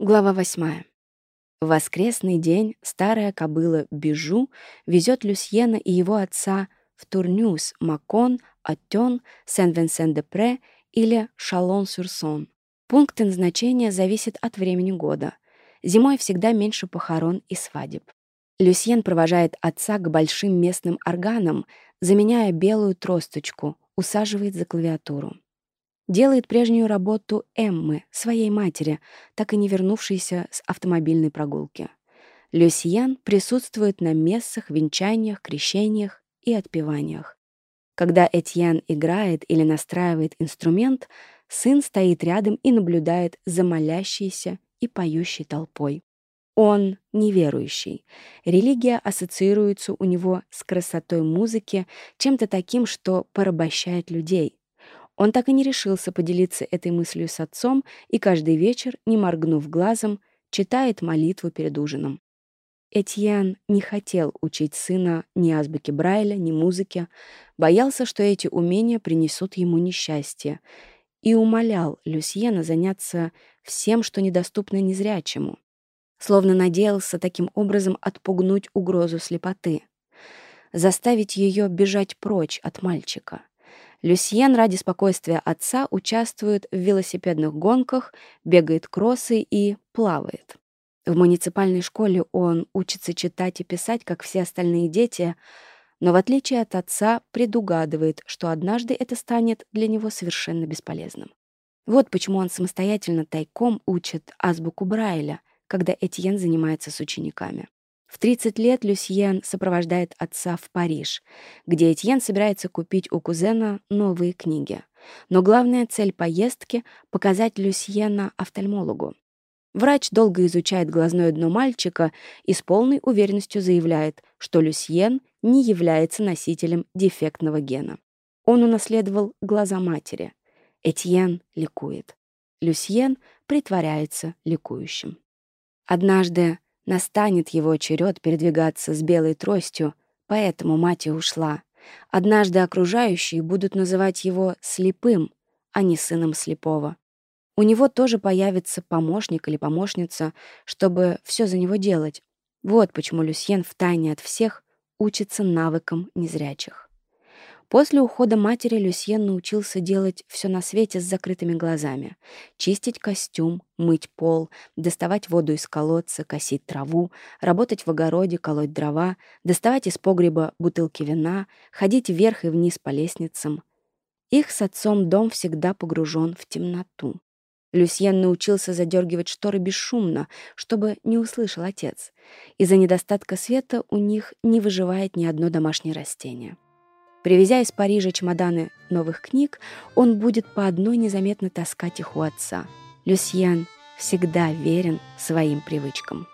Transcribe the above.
Глава восьмая. Воскресный день старая кобыла Бижу везет Люсьена и его отца в Турнюс, Макон, Оттен, Сен-Венсен-де-Пре или Шалон-Сюрсон. Пункт назначения зависит от времени года. Зимой всегда меньше похорон и свадеб. Люсьен провожает отца к большим местным органам, заменяя белую тросточку, усаживает за клавиатуру делает прежнюю работу Эммы, своей матери, так и не вернувшейся с автомобильной прогулки. Люсьян присутствует на мессах, венчаниях, крещениях и отпеваниях. Когда Этьян играет или настраивает инструмент, сын стоит рядом и наблюдает за молящейся и поющей толпой. Он неверующий. Религия ассоциируется у него с красотой музыки, чем-то таким, что порабощает людей. Он так и не решился поделиться этой мыслью с отцом и каждый вечер, не моргнув глазом, читает молитву перед ужином. Этьен не хотел учить сына ни азбуки Брайля, ни музыке, боялся, что эти умения принесут ему несчастье, и умолял Люсьена заняться всем, что недоступно незрячему, словно надеялся таким образом отпугнуть угрозу слепоты, заставить ее бежать прочь от мальчика — Люсьен ради спокойствия отца участвует в велосипедных гонках, бегает кроссы и плавает. В муниципальной школе он учится читать и писать, как все остальные дети, но в отличие от отца предугадывает, что однажды это станет для него совершенно бесполезным. Вот почему он самостоятельно тайком учит азбуку Брайля, когда Этьен занимается с учениками. В 30 лет Люсьен сопровождает отца в Париж, где Этьен собирается купить у кузена новые книги. Но главная цель поездки — показать Люсьена офтальмологу. Врач долго изучает глазное дно мальчика и с полной уверенностью заявляет, что Люсьен не является носителем дефектного гена. Он унаследовал глаза матери. Этьен ликует. Люсьен притворяется ликующим. Однажды Настанет его черед передвигаться с белой тростью, поэтому мать и ушла. Однажды окружающие будут называть его «слепым», а не сыном слепого. У него тоже появится помощник или помощница, чтобы все за него делать. Вот почему Люсьен втайне от всех учится навыкам незрячих. После ухода матери Люсьен научился делать все на свете с закрытыми глазами. Чистить костюм, мыть пол, доставать воду из колодца, косить траву, работать в огороде, колоть дрова, доставать из погреба бутылки вина, ходить вверх и вниз по лестницам. Их с отцом дом всегда погружен в темноту. Люсьен научился задергивать шторы бесшумно, чтобы не услышал отец. Из-за недостатка света у них не выживает ни одно домашнее растение. Привезя из Парижа чемоданы новых книг, он будет по одной незаметно таскать их у отца. Люсьен всегда верен своим привычкам.